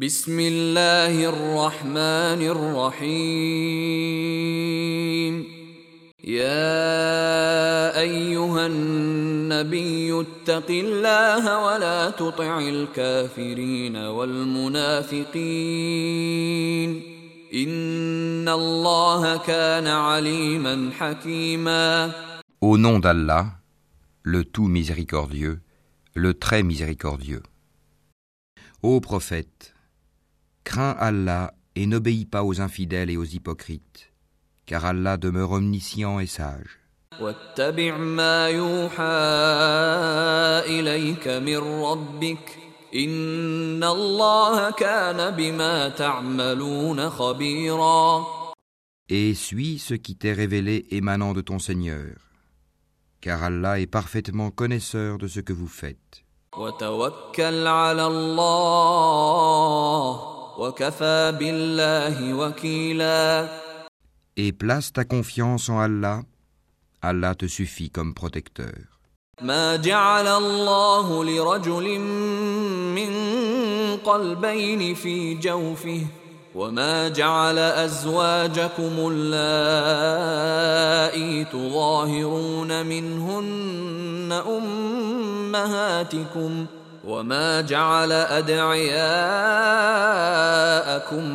بسم الله الرحمن الرحيم. يا أيها النبي اتق الله ولا تطع الكافرين والمنافقين. إن الله كان عليما حكيما. Au nom d'Allah, le tout miséricordieux, le très miséricordieux. Ô prophète, crains Allah et n'obéis pas aux infidèles et aux hypocrites, car Allah demeure omniscient et sage. واتبع ما يوحى اليك من ربك ان الله كان بما تعملون خبيرا Et suis ce qui t'est révélé émanant de ton Seigneur, car Allah est parfaitement connaisseur de ce que vous faites. وتوكل على الله وكفى بالله وكيلا Et place ta confiance en Allah, Allah te suffit comme protecteur. ما جعل الله لرجل من قلبين في جوفه وما جعل ازواجكم اللائي تظاهرون منهن امهاتكم وما جعل ادعياءكم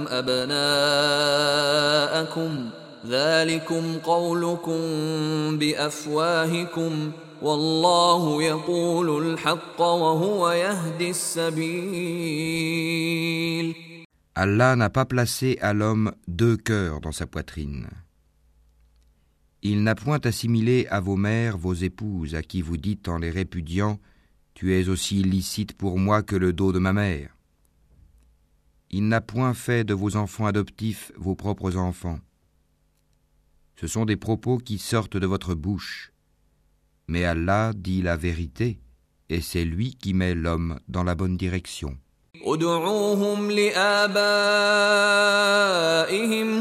ابناءكم ذلكم قولكم بافواهكم والله يقول الحق وهو يهدي السبيل Allah n'a pas placé à l'homme deux cœurs dans sa poitrine. Il n'a point assimilé à vos mères vos épouses à qui vous dites en les répudiant Tu es aussi licite pour moi que le dos de ma mère. Il n'a point fait de vos enfants adoptifs vos propres enfants. Ce sont des propos qui sortent de votre bouche. Mais Allah dit la vérité, et c'est lui qui met l'homme dans la bonne direction. ادعوهم لآبائهم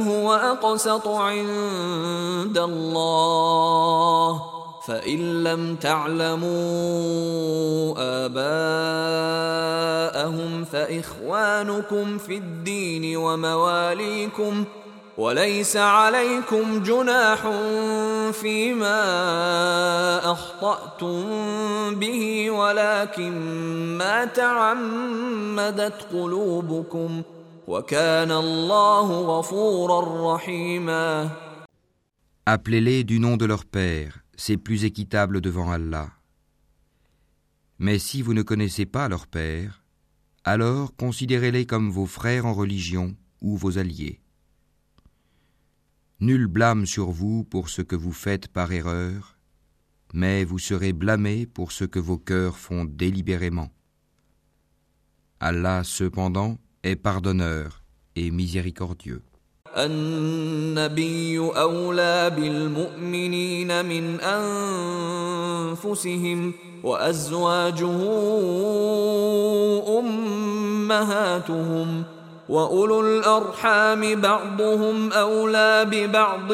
هو أقسط عند الله فإن لم تعلموا آباءهم فإخوانكم في الدين ومواليكم وليس عليكم جناح فيما أخطأتم به ولكن ما تعمدت قلوبكم. وكان الله غفورا رحيما. Appelez-les du nom de leur père, c'est plus équitable devant Allah. Mais si vous ne connaissez pas leur père, alors considérez-les comme vos frères en religion ou vos alliés. Nul blâme sur vous pour ce que vous faites par erreur, mais vous serez blâmés pour ce que vos cœurs font délibérément. Allah cependant est pardonneur et miséricordieux. النبي أولى بالمؤمنين من أنفسهم وأزواجه أمهاتهم وأولو الأرحام بعضهم أولى ببعض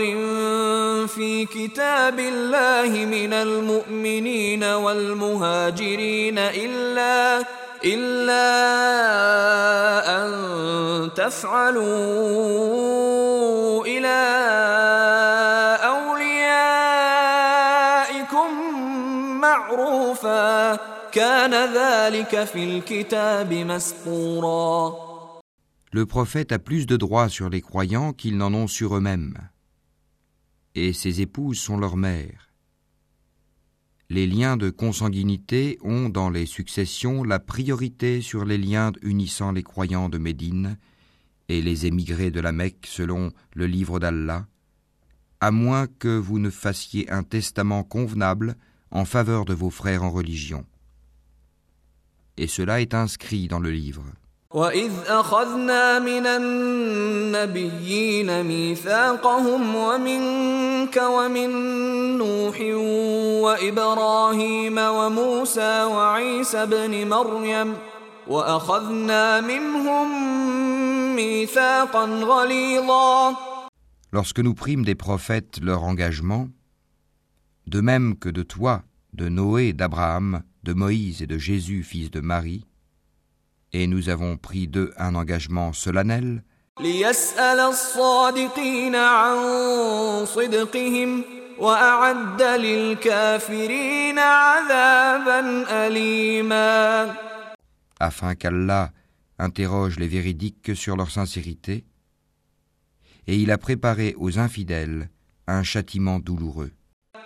في كتاب الله من المؤمنين والمهاجرين إلا إلا أن تفعلوا إلى أوليائكم معروفا كان ذلك في الكتاب مسطورا Le prophète a plus de droits sur les croyants qu'ils n'en ont sur eux-mêmes. Et ses épouses sont leurs mères. Les liens de consanguinité ont dans les successions la priorité sur les liens unissant les croyants de Médine et les émigrés de la Mecque selon le livre d'Allah, à moins que vous ne fassiez un testament convenable en faveur de vos frères en religion. Et cela est inscrit dans le livre. وإذ أخذنا من النبيين ميثاقهم ومنك ومن نوح وإبراهيم وموسى وعيسى ابن مريم وأخذنا منهم ميثاقا غليظا Lorsque nous prîmes des prophètes leur engagement, de même que de toi, de Noé, d'Abraham, de Moïse et de Jésus, fils de Marie, et nous avons pris d'eux un engagement solennel. afin qu'Allah interroge les véridiques sur leur sincérité, et il a préparé aux infidèles un châtiment douloureux.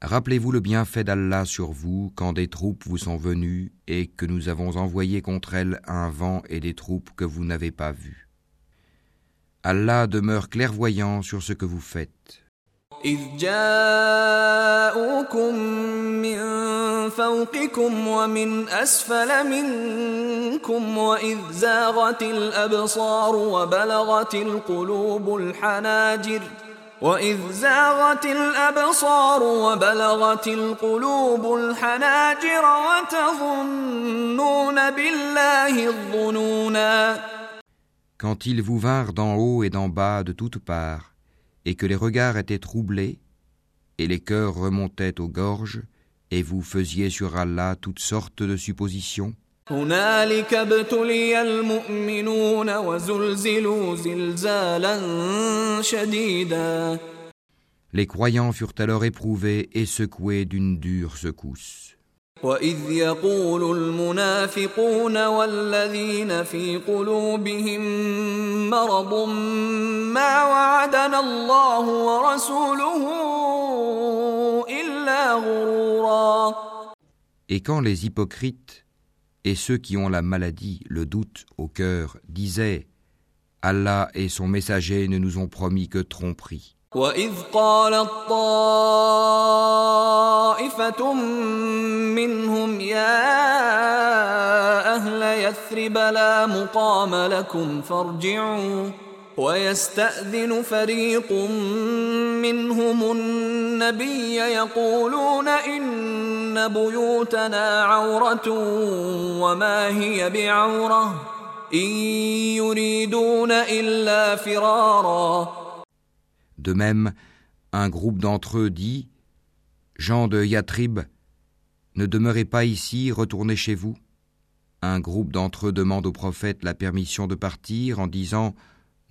Rappelez-vous le bienfait d'Allah sur vous quand des troupes vous sont venues et que nous avons envoyé contre elles un vent et des troupes que vous n'avez pas vues. Allah demeure clairvoyant sur ce que vous faites. Quand ils vous vinrent d'en haut et d'en bas de toutes parts, et que les regards étaient troublés, et les cœurs remontaient aux gorges, et vous faisiez sur Allah toutes sortes de suppositions, les croyants furent alors éprouvés et secoués d'une dure secousse. وإذ يقول المنافقون والذين في قلوبهم مرض ما وعدنا الله ورسوله إلا غرورا Et quand les hypocrites et ceux qui ont la maladie, le doute au cœur, disaient Allah et son messager ne nous ont promis que tromperie. وإذ قالت طائفة منهم يا أهل يثرب لا مقام لكم فارجعوا ويستأذن فريق منهم النبي يقولون إن بيوتنا عورة وما هي بعورة إن يريدون إلا فرارا De même, un groupe d'entre eux dit Jean de Yatrib, ne demeurez pas ici, retournez chez vous. Un groupe d'entre eux demande au prophète la permission de partir en disant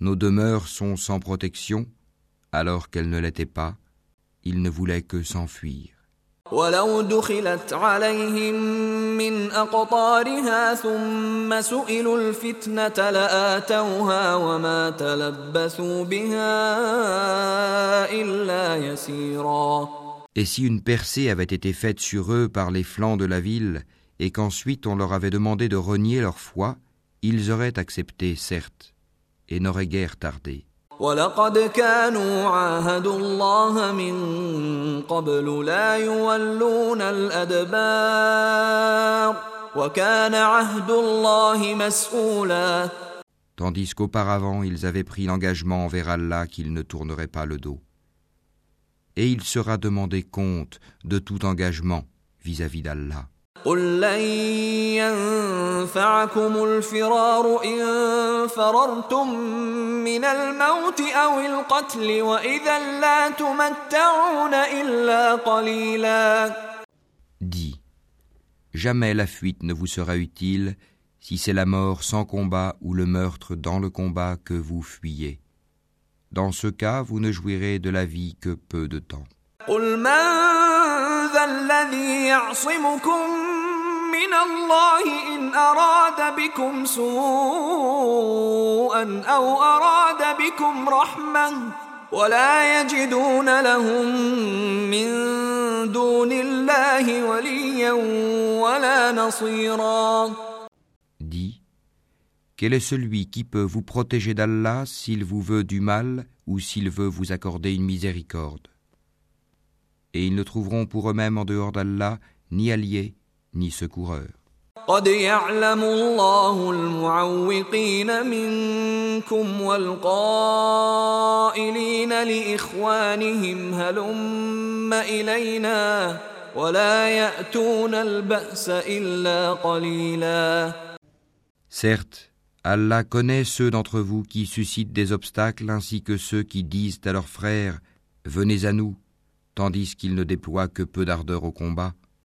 nos demeures sont sans protection, alors qu'elles ne l'étaient pas, ils ne voulaient que s'enfuir. Et si une percée avait été faite sur eux par les flancs de la ville, et qu'ensuite on leur avait demandé de renier leur foi, ils auraient accepté, certes, et n'aurait guère tardé. Tandis qu'auparavant ils avaient pris l'engagement envers Allah qu'ils ne tourneraient pas le dos. Et il sera demandé compte de tout engagement vis-à-vis d'Allah. قل لن ينفعكم الفرار إن فررتم من الموت أو القتل وإذا لا تمتعون إلا قليلا Dis, jamais la fuite ne vous sera utile si c'est la mort sans combat ou le meurtre dans le combat que vous fuyez. Dans ce cas, vous ne jouirez de la vie que peu de temps. قل من ذا الذي يعصمكم من الله إن أراد بكم سوءا أو أراد بكم رحمة ولا يجدون لهم من دون الله وليا ولا نصيرا Dis, quel est celui qui peut vous protéger d'Allah s'il vous veut du mal ou s'il veut vous accorder une miséricorde Et ils ne trouveront pour eux-mêmes en dehors d'Allah ni alliés ni secoureur. قد يعلم الله المعوقين منكم والقائلين لإخوانهم هلم إلينا ولا يأتون البأس إلا قليلا Certes, Allah connaît ceux d'entre vous qui suscitent des obstacles ainsi que ceux qui disent à leurs frères Venez à nous, tandis qu'ils ne déploient que peu d'ardeur au combat.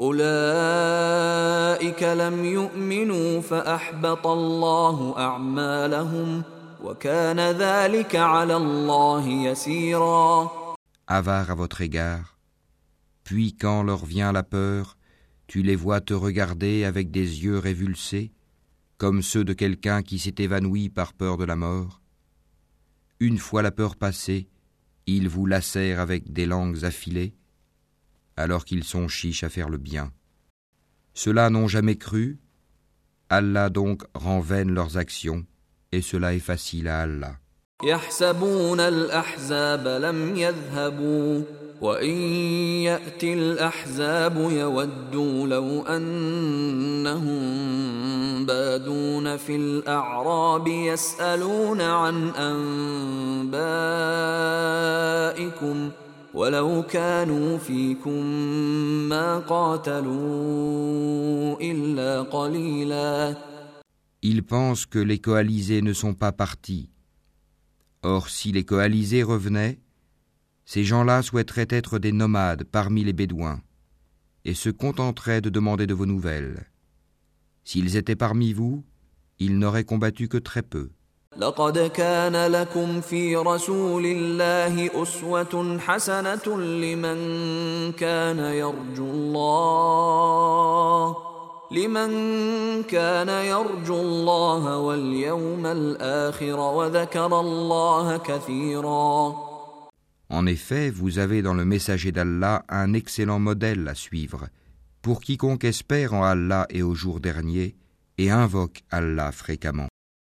أولئك لم يؤمنوا فأحبط الله أعمالهم وكان ذلك على الله يسيرا Avare à votre égard, puis quand leur vient la peur, tu les vois te regarder avec des yeux révulsés, comme ceux de quelqu'un qui s'est évanoui par peur de la mort. Une fois la peur passée, ils vous lacèrent avec des langues affilées, alors qu'ils sont chiches à faire le bien. Ceux-là n'ont jamais cru, Allah donc rend vaines leurs actions, et cela est facile à Allah. وإن يأتي الأحزاب يودوا لو أنهم بادون في الأعراب يسألون عن أنبائكم ولو كانوا فيكم ما قاتلوا إلا قليلا Ils pensent que les coalisés ne sont pas partis. Or, si les coalisés revenaient, Ces gens-là souhaiteraient être des nomades parmi les Bédouins et se contenteraient de demander de vos nouvelles. S'ils étaient parmi vous, ils n'auraient combattu que très peu. En effet, vous avez dans le messager d'Allah un excellent modèle à suivre pour quiconque espère en Allah et au jour dernier et invoque Allah fréquemment.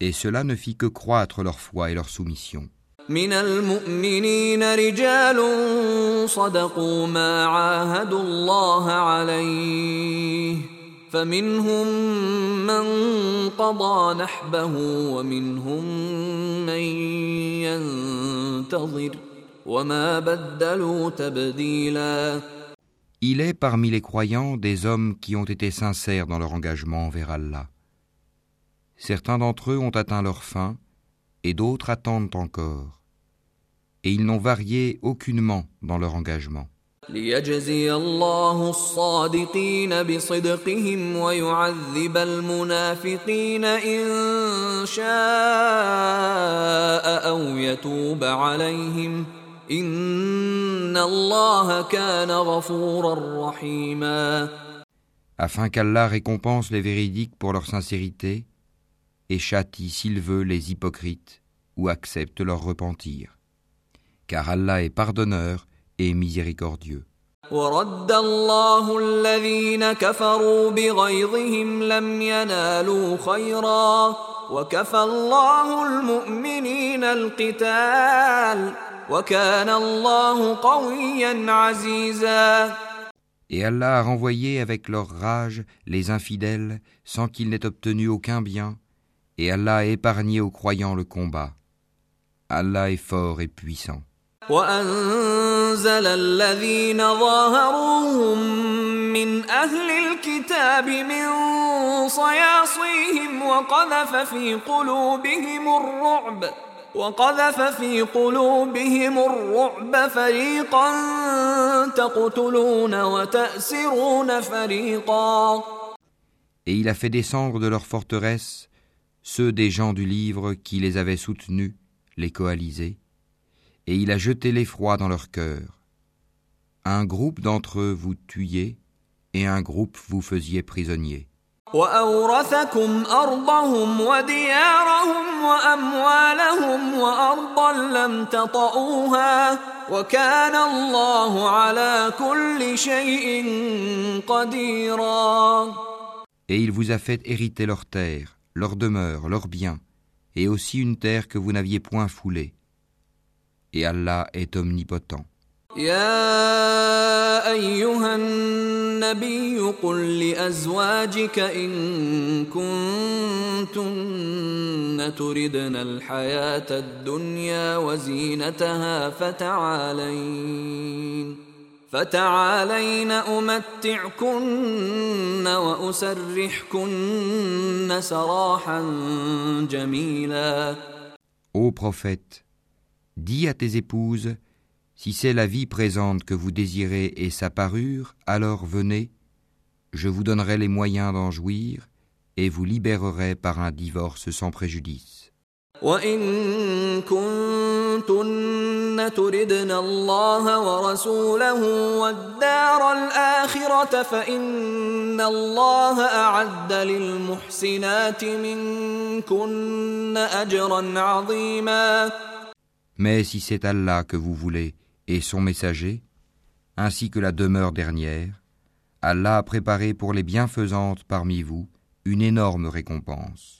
Et cela ne fit que croître leur foi et leur soumission. Il est parmi les croyants des hommes qui ont été sincères dans leur engagement envers Allah. Certains d'entre eux ont atteint leur fin et d'autres attendent encore. Et ils n'ont varié aucunement dans leur engagement. Afin qu'Allah récompense les véridiques pour leur sincérité et châtie s'il veut les hypocrites ou accepte leur repentir. Car Allah est pardonneur et miséricordieux. Et Allah a renvoyé avec leur rage les infidèles sans qu'ils n'aient obtenu aucun bien, et Allah a épargné aux croyants le combat. Allah est fort et puissant. أنزل الذين ظاهروهم من أهل الكتاب من صياصيهم وقذف في قلوبهم الرعب وقذف في قلوبهم الرعب فريقا تقتلون وتأسرون فريقا Et il a fait descendre de leurs forteresses ceux des gens du livre qui les avaient soutenus, les coalisés, et il a jeté l'effroi dans leur cœur. Un groupe d'entre eux vous tuiez, et un groupe vous faisiez prisonniers. Et il vous a fait hériter leur terre, leur demeure, leurs biens, et aussi une terre que vous n'aviez point foulée. Et Allah est omnipotent. يا أيها النبي قل لأزواجك إن كنتن تردن الحياة الدنيا وزينتها فتعالين فتعالين أمتعكن وأسرحكن سراحا جميلا Ô prophète, dis à tes épouses Si c'est la vie présente que vous désirez et sa parure, alors venez, je vous donnerai les moyens d'en jouir et vous libérerai par un divorce sans préjudice. Mais si c'est Allah que vous voulez, et son messager, ainsi que la demeure dernière, Allah a préparé pour les bienfaisantes parmi vous une énorme récompense.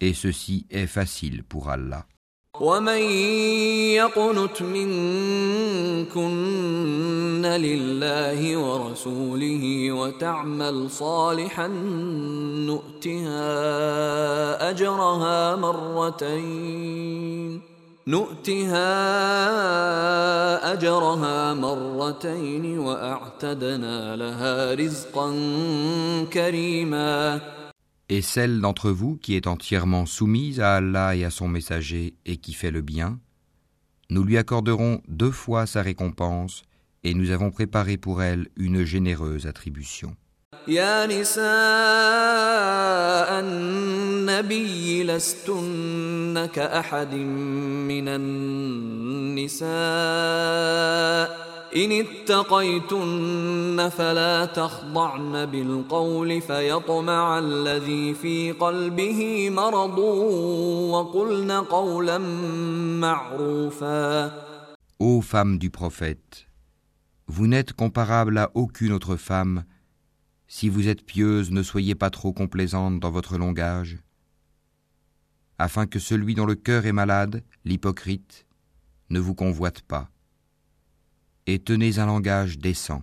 et ceci est facile pour Allah. ومن يقنت منكن لله ورسوله وتعمل صالحا نؤتها اجرها مرتين نؤتها اجرها مرتين واعتدنا لها رزقا كريما Et celle d'entre vous qui est entièrement soumise à Allah et à son messager et qui fait le bien, nous lui accorderons deux fois sa récompense et nous avons préparé pour elle une généreuse attribution. يا نساء النبي لستن كأحد من النساء إن اتقيتن فلا تخضعن بالقول فيطمع الذي في قلبه مرض وقلن قولا معروفا Ô femme du prophète, vous n'êtes comparable à aucune autre femme Si vous êtes pieuse, ne soyez pas trop complaisante dans votre langage, afin que celui dont le cœur est malade, l'hypocrite, ne vous convoite pas. Et tenez un langage décent.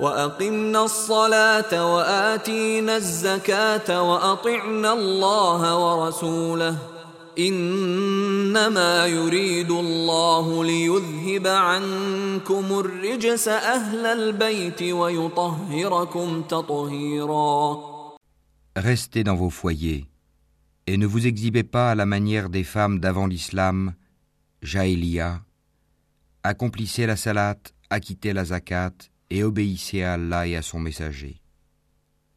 واقمنا الصلاه واتينا الزكاه واطعنا الله ورسوله انما يريد الله ليذهب عنكم الرجس اهل البيت ويطهركم تطهيرا Restez dans vos foyers et ne vous exhibez pas à la manière des femmes d'avant l'islam, Jaélia. Accomplissez la salat, acquittez la zakat et obéissez à Allah et à son messager.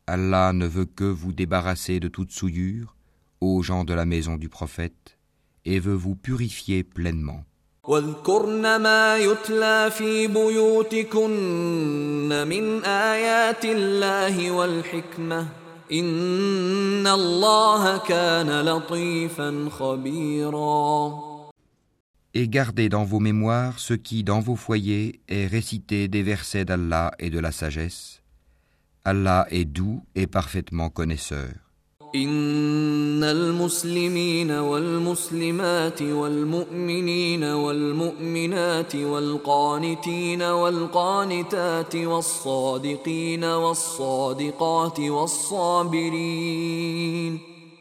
Allah ne veut que vous débarrasser de toute souillure, aux gens de la maison du prophète, et veut vous purifier pleinement. واذكرن ما يتلى في بيوتكن من آيات الله والحكمة إن الله كان لطيفا خبيرا Et gardez dans vos mémoires ce qui, dans vos foyers, est récité des versets d'Allah et de la sagesse. Allah est doux et parfaitement connaisseur. إن المسلمين والمسلمات والمؤمنين والمؤمنات والقانتين والقانتات والصادقين والصادقات والصابرين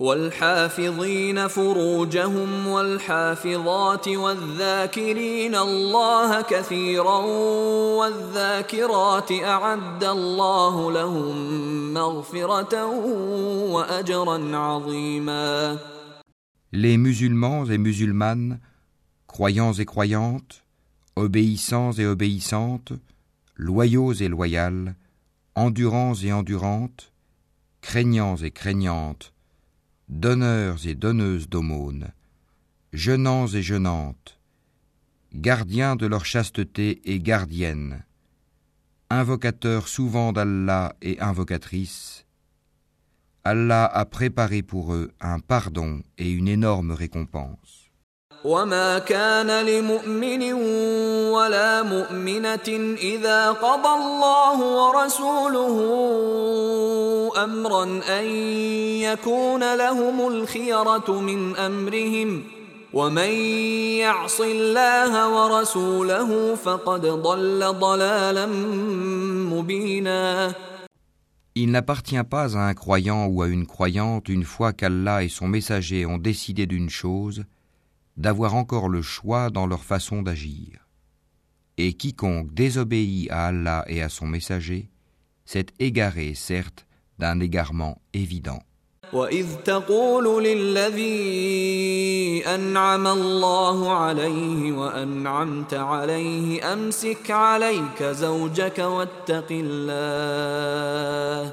والحافظين فروجهم والحافظات والذاكرين الله كثيرا والذاكرات أعد الله لهم مغفرة وأجرا عظيما Les musulmans et musulmanes, croyants et croyantes, obéissants et obéissantes, loyaux et loyales, endurants et endurantes, craignants et craignantes, donneurs et donneuses d'aumônes, jeûnants et jeûnantes, gardiens de leur chasteté et gardiennes, invocateurs souvent d'Allah et invocatrices, Allah a préparé pour eux un pardon et une énorme récompense. وما كان لمؤمن ولا مؤمنة إذا قضى الله ورسوله أمرا أن يكون لهم الخيرة من أمرهم ومن يعص الله ورسوله فقد ضل ضلالا مبينا Il n'appartient pas à un croyant ou à une croyante, une fois qu'Allah et son messager ont décidé d'une chose, d'avoir encore le choix dans leur façon d'agir. Et quiconque désobéit à Allah et à son messager s'est égaré, certes, d'un égarement évident. أمسك عليك زوجك واتق الله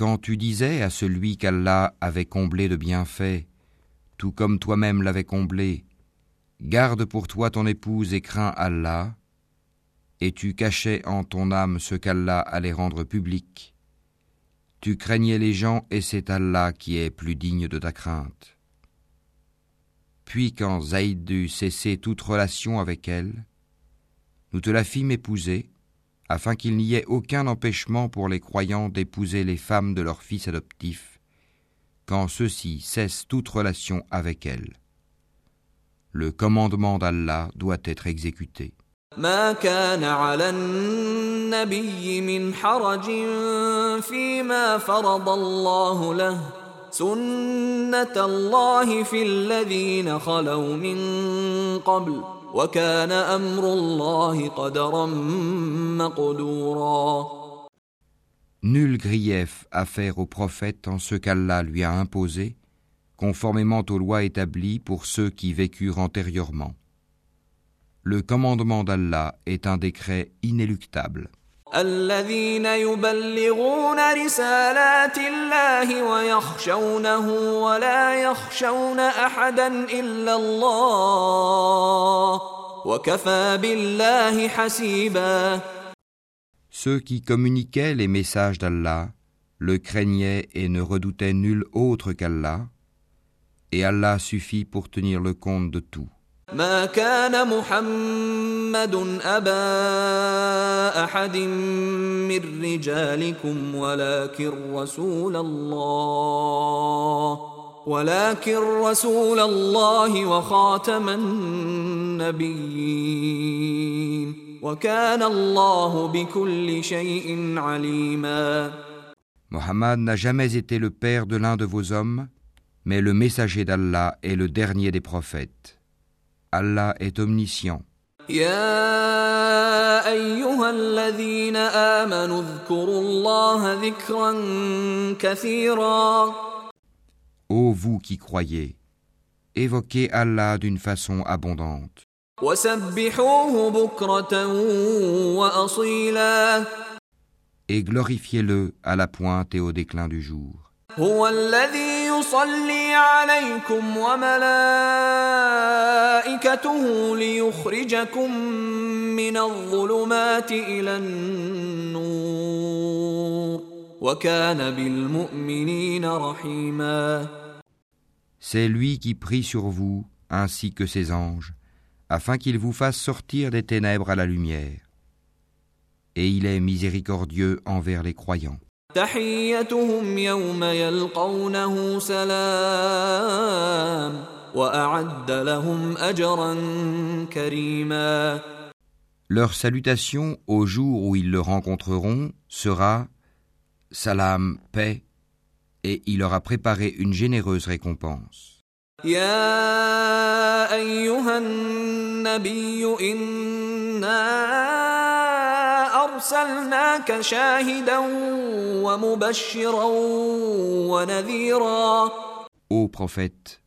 Quand tu disais à celui qu'Allah avait comblé de bienfaits, tout comme toi-même l'avais comblé, garde pour toi ton épouse et crains Allah, et tu cachais en ton âme ce qu'Allah allait rendre public. Tu craignais les gens et c'est Allah qui est plus digne de ta crainte. Puis quand Zaïd eut cessé toute relation avec elle, nous te la fîmes épouser, afin qu'il n'y ait aucun empêchement pour les croyants d'épouser les femmes de leurs fils adoptifs, quand ceux-ci cessent toute relation avec elles. Le commandement d'Allah doit être exécuté. Nul grief à faire au prophète en ce qu'Allah lui a imposé, conformément aux lois établies pour ceux qui vécurent antérieurement. Le commandement d'Allah est un décret inéluctable. Ceux qui communiquaient les messages d'Allah le craignaient et ne redoutaient nul autre qu'Allah, et Allah suffit pour tenir le compte de tout. ما كان محمد أبا أحد من رجالكم ولكن رسول الله ولكن رسول الله وخاتم النبيين. وكان الله بكل شيء عليما. محمد n'a jamais été le père de l'un de vos hommes mais le messager d'Allah est le dernier des prophètes. Allah est omniscient. يا أيها الذين آمنوا اذكروا الله ذكرا كثيرا Ô vous qui croyez, évoquez Allah d'une façon abondante وسبحوه بكرة وأصيلا et glorifiez-le à la pointe et au déclin du jour. هو الذي يصلي عليكم وملائكته ليخرجكم من الظلمات إلى النور وكان بالمؤمنين رحيما C'est lui qui prie sur vous, ainsi que ses anges, afin qu'il vous fasse sortir des ténèbres à la lumière. Et il est miséricordieux envers les croyants. تحيتهم يوم يلقونه سلام وأعد لهم أجرا كريما Leur salutation au jour où ils le rencontreront sera Salam, paix, et il leur a préparé une généreuse récompense. يا أيها النبي إنا أرسلناك شاهدا ومبشرا ونذيرا Ô prophète,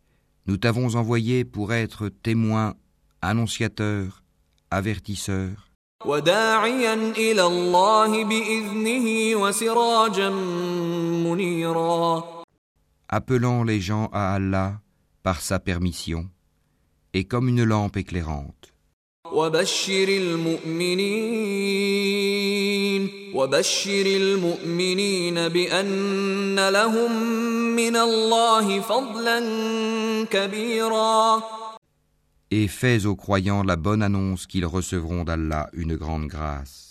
nous t'avons envoyé pour être témoin, annonciateur, avertisseur, وداعيا إلى الله بإذنه وسراجا منيرا appelant les gens à Allah par sa permission, et comme une lampe éclairante. وبشر المؤمنين وبشر المؤمنين بأن لهم من الله فضلا كبيرا Et fais aux croyants la bonne annonce qu'ils recevront d'Allah une grande grâce.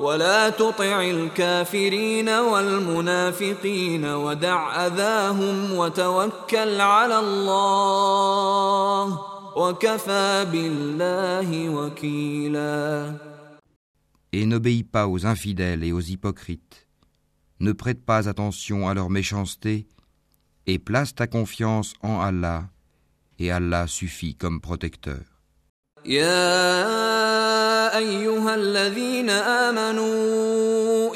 ولا تطع الكافرين والمنافقين ودع أذاهم وتوكل على الله Et n'obéis pas aux infidèles et aux hypocrites. Ne prête pas attention à leur méchanceté, et place ta confiance en Allah, et Allah suffit comme protecteur. يا أيها الذين آمنوا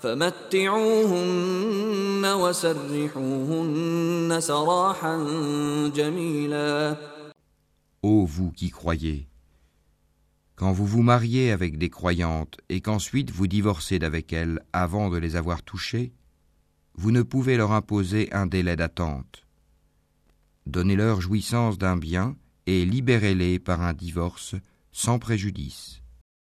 فمتعوهن وسرحوهن سراحا جميلا Ô vous qui croyez, quand vous vous mariez avec des croyantes et qu'ensuite vous divorcez d'avec elles avant de les avoir touchées, vous ne pouvez leur imposer un délai d'attente. Donnez-leur jouissance d'un bien et libérez-les par un divorce sans préjudice.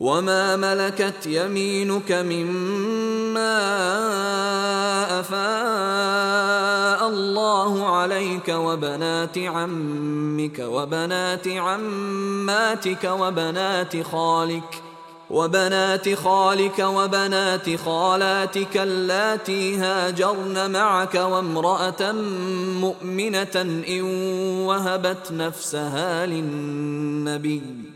وما ملكت يمينك مما أفاء الله عليك وبنات عمك وبنات عماتك وبنات خالك وبنات خالك وبنات خالاتك اللاتي هاجرن معك وامرأة مؤمنة إن وهبت نفسها للنبي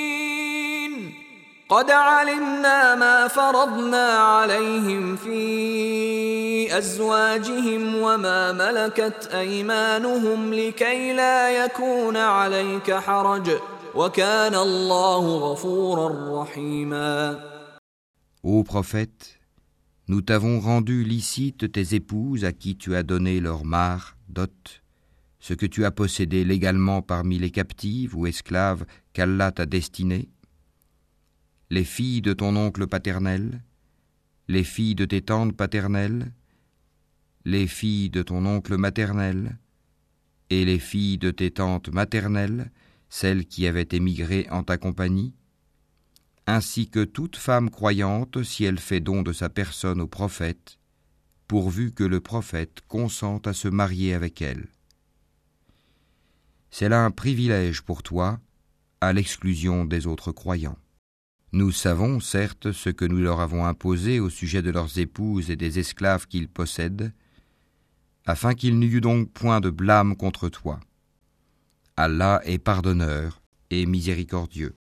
قد علمنا ما فرضنا عليهم في أزواجهم وما ملكت أيمانهم لكي لا يكون عليك حرج وكان الله غفورا رحيما Ô prophète, nous t'avons rendu licite tes épouses à qui tu as donné leur mare, dot, ce que tu as possédé légalement parmi les captives ou esclaves qu'Allah t'a destinées, les filles de ton oncle paternel, les filles de tes tantes paternelles, les filles de ton oncle maternel, et les filles de tes tantes maternelles, celles qui avaient émigré en ta compagnie, ainsi que toute femme croyante si elle fait don de sa personne au prophète, pourvu que le prophète consente à se marier avec elle. C'est là un privilège pour toi, à l'exclusion des autres croyants. Nous savons, certes, ce que nous leur avons imposé au sujet de leurs épouses et des esclaves qu'ils possèdent, afin qu'il n'y eût donc point de blâme contre toi. Allah est pardonneur et miséricordieux.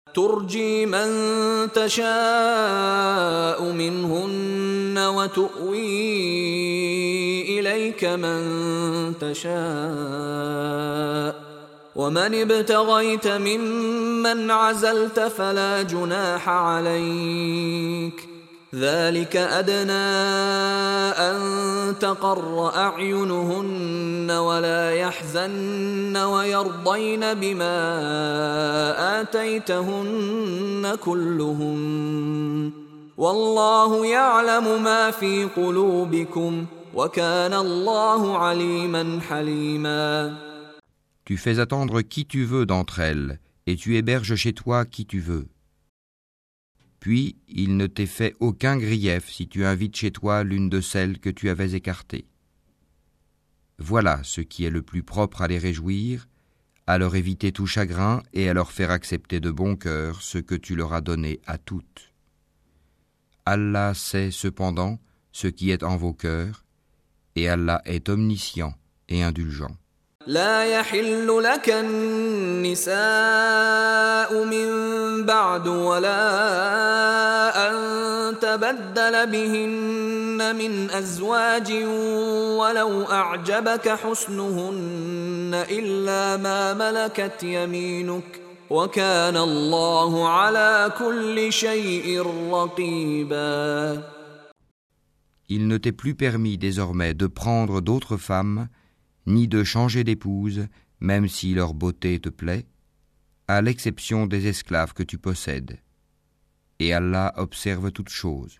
ومن ابتغيت ممن عزلت فلا جناح عليك. ذلك أدنى أن تقر أعينهن ولا يحزن ويرضين بما آتيتهن كلهن والله يعلم ما في قلوبكم وكان الله عليما حليما. Tu fais attendre qui tu veux d'entre elles, et tu héberges chez toi qui tu veux. Puis il ne t'est fait aucun grief si tu invites chez toi l'une de celles que tu avais écartées. Voilà ce qui est le plus propre à les réjouir, à leur éviter tout chagrin et à leur faire accepter de bon cœur ce que tu leur as donné à toutes. Allah sait cependant ce qui est en vos cœurs, et Allah est omniscient et indulgent. لا يحل لك النساء من بعد ولا أن تبدل بهن من أزواج ولو أعجبك حسنهن إلا ما ملكت يمينك وكان الله على كل شيء رقيبا. Il ne t'est plus permis désormais de prendre d'autres femmes ni de changer d'épouse, même si leur beauté te plaît, à l'exception des esclaves que tu possèdes. Et Allah observe toutes choses.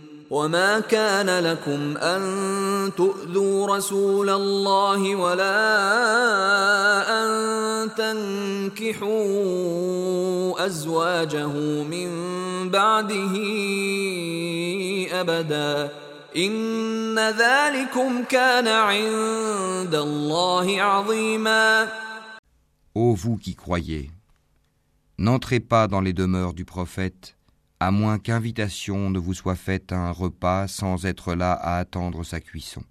وما كان لكم ان تؤذوا رسول الله ولا ان تنكحوا ازواجه من بعده ابدا ان ذلكم كان عند الله عظيما Ô vous qui croyez, n'entrez pas dans les demeures du prophète à moins qu'invitation ne vous soit faite à un repas sans être là à attendre sa cuisson.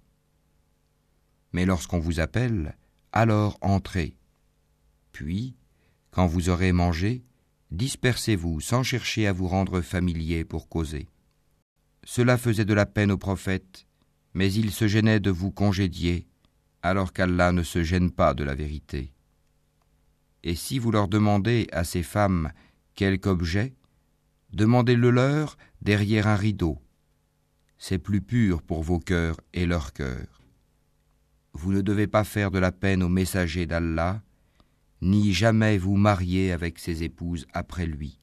Mais lorsqu'on vous appelle, alors entrez. Puis, Quand vous aurez mangé, dispersez-vous sans chercher à vous rendre familier pour causer. Cela faisait de la peine au prophète, mais il se gênait de vous congédier, alors qu'Allah ne se gêne pas de la vérité. Et si vous leur demandez à ces femmes quelque objet, demandez-le leur derrière un rideau. C'est plus pur pour vos cœurs et leurs cœurs. Vous ne devez pas faire de la peine aux messagers d'Allah, ni jamais vous marier avec ses épouses après lui.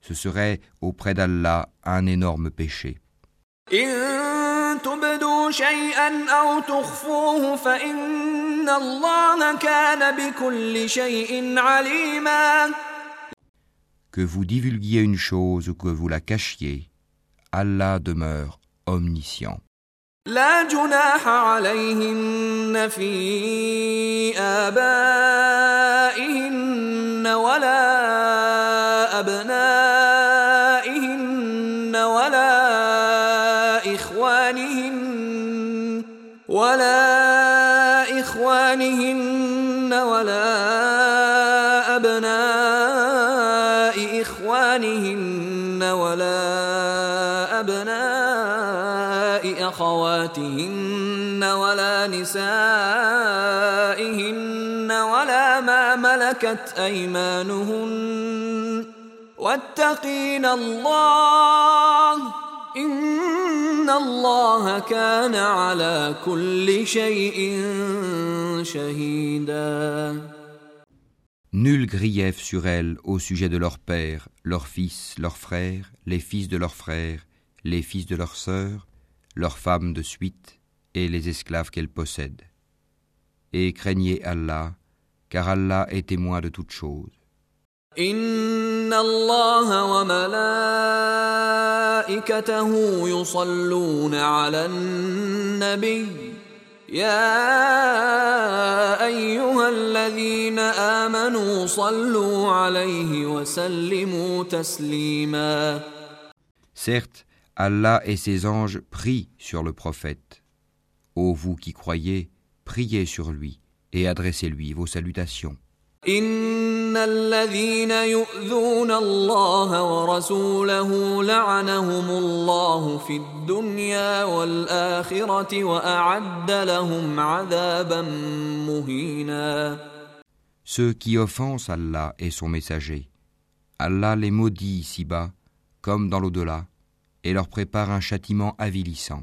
Ce serait auprès d'Allah un énorme péché Que vous divulguiez une chose ou que vous la cachiez, Allah demeure omniscient. لا جناح عليهن في آبائهن نسائهن ولا ما ملكت أيمانهن واتقين الله إن الله كان على كل شيء شهيدا Nul grief sur elles au sujet de leurs pères, leurs fils, leurs frères, les fils de leurs frères, les fils de leurs sœurs, leurs femmes de suite et les esclaves qu'elles possèdent. Et craignez Allah, car Allah est témoin de toutes choses. Certes, Allah et ses anges prient sur le prophète. Ô vous qui croyez, priez sur lui et adressez-lui vos salutations. Ceux qui offensent Allah et son messager, Allah les maudit ici-bas comme dans l'au-delà et leur prépare un châtiment avilissant.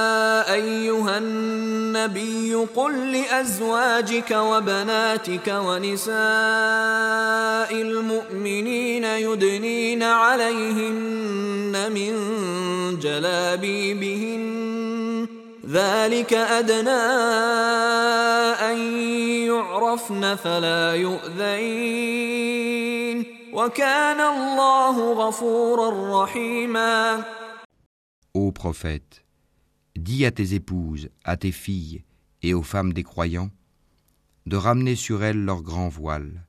أيها النبي قل لأزواجك وبناتك ونساء المؤمنين يدنين عليهن من جلابيبهن. ذلك أدنى أن يعرفن فلا يؤذين. وكان الله غفورا رحيما. Ô prophète, dis à tes épouses, à tes filles et aux femmes des croyants de ramener sur elles leur grand voile.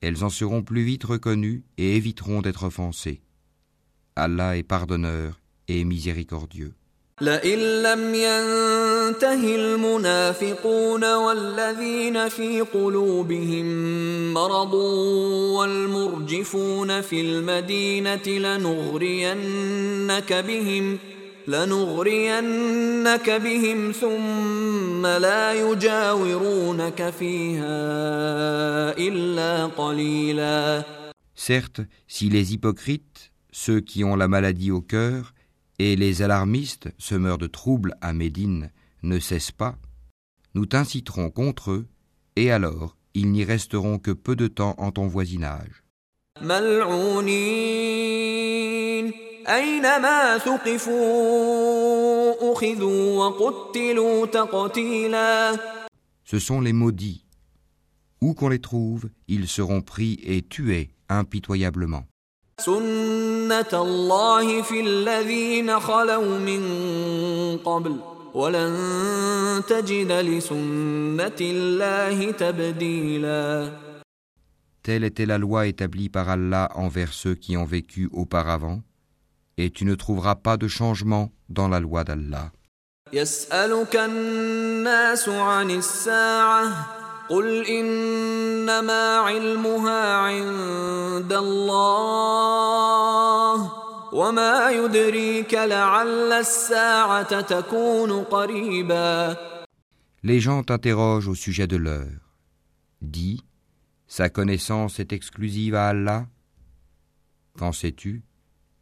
Elles en seront plus vite reconnues et éviteront d'être offensées. Allah est pardonneur et miséricordieux. لئن لم ينته المنافقون والذين في قلوبهم مرض والمرجفون في المدينة لنغرينك بهم لنغرينك بهم ثم لا يجاورونك فيها إلا قليلا Certes, si les hypocrites, ceux qui ont la maladie au cœur, et les alarmistes, semeurs de troubles à Médine, ne cessent pas, nous t'inciterons contre eux, et alors ils n'y resteront que peu de temps en ton voisinage. Ce sont les maudits. Où qu'on les trouve, ils seront pris et tués impitoyablement. سنة الله في الذين خلوا من قبل ولن تجد لسنة الله تبديلا Telle était la loi établie par Allah envers ceux qui ont vécu auparavant, et tu ne trouveras pas de changement dans la loi d'Allah. يسألك الناس عن الساعة قل إنما علمها عند الله وما يدريك لعل الساعة تكون قريبا Les gens t'interrogent au sujet de l'heure. Dis, sa connaissance est exclusive à Allah. Qu'en sais-tu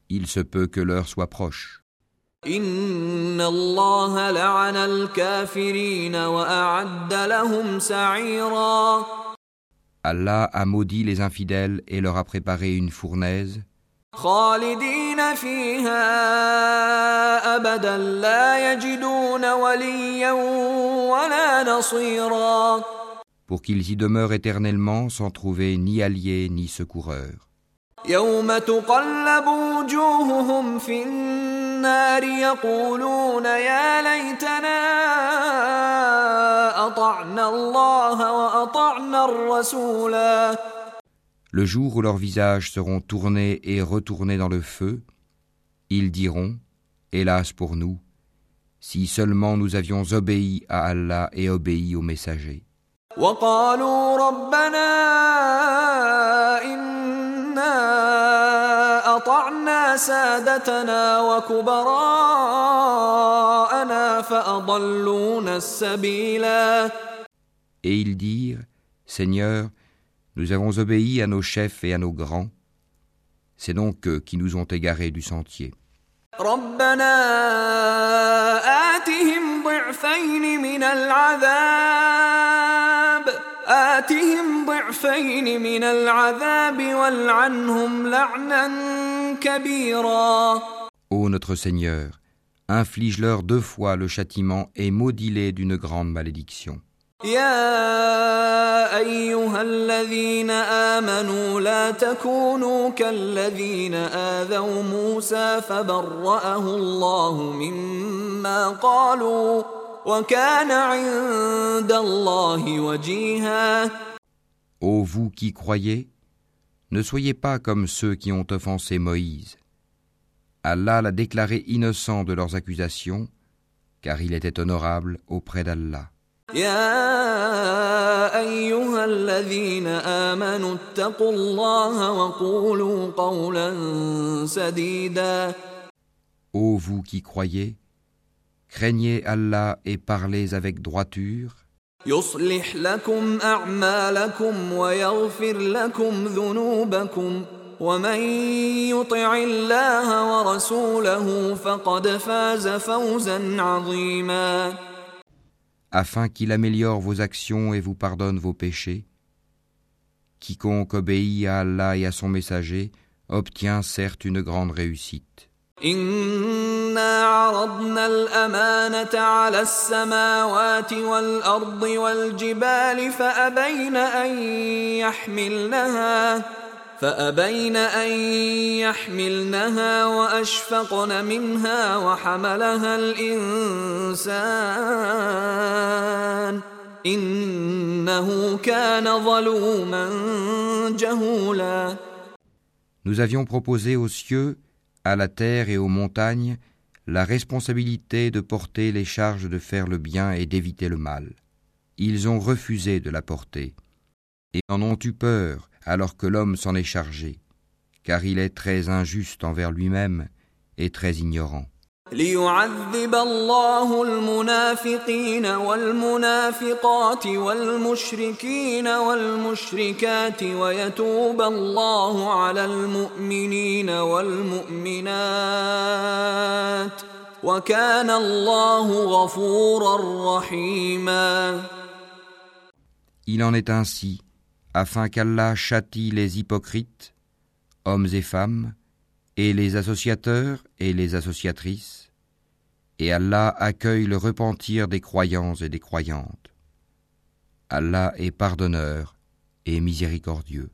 il se peut que l'heure soit proche. Allah a maudit les infidèles et leur a préparé une fournaise. Pour qu'ils y demeurent éternellement sans trouver ni alliés ni secoureurs. يوم تقلب وجوههم في النار يقولون يا ليتنا أطعنا الله وأطعنا الرسولا Le jour où leurs visages seront tournés et retournés dans le feu, ils diront, Hélas pour nous, si seulement nous avions obéi à Allah et obéi aux messagers. وقالوا ربنا إنا أطعنا سادتنا وكبراءنا فأضلونا السبيلا Et ils dirent, Seigneur, nous avons obéi à nos chefs et à nos grands. C'est donc eux qui nous ont égarés du sentier. ربنا آتهم ضعفين من العذاب آتهم ضعفين من العذاب والعنهم لعنا كبيرا Ô notre Seigneur, inflige-leur deux fois le châtiment et maudis-les d'une grande malédiction. يا أيها الذين آمنوا لا تكونوا كالذين آذوا موسى فبرأه الله مما قالوا Ô vous qui croyez, ne soyez pas comme ceux qui ont offensé Moïse. Allah l'a déclaré innocent de leurs accusations, car il était honorable auprès d'Allah. Ô vous qui croyez, craignez Allah et parlez avec droiture, يصلح لكم أعمالكم ويغفر لكم ذنوبكم ومن يطع الله ورسوله فقد فاز فوزا عظيما afin qu'il améliore vos actions et vous pardonne vos péchés. Quiconque obéit à Allah et à son messager obtient certes une grande réussite. إنا عرضنا الأمانة على السماوات والأرض والجبال فأبين أن يحملنها فأبين أن يحملنها وأشفقن منها وحملها الإنسان إنه كان ظلوما جهولا. Nous avions proposé aux cieux, à la terre et aux montagnes la responsabilité de porter les charges de faire le bien et d'éviter le mal. Ils ont refusé de la porter et en ont eu peur alors que l'homme s'en est chargé, car il est très injuste envers lui-même et très ignorant. ليعذب الله المنافقين والمنافقات والمشركين والمشركات ويتوب الله على المؤمنين والمؤمنات وكان الله غفورا رحيما. Il en est ainsi, afin qu'Allah châtie les hypocrites, hommes et femmes, et les associateurs et les associatrices, et Allah accueille le repentir des croyants et des croyantes. Allah est pardonneur et miséricordieux.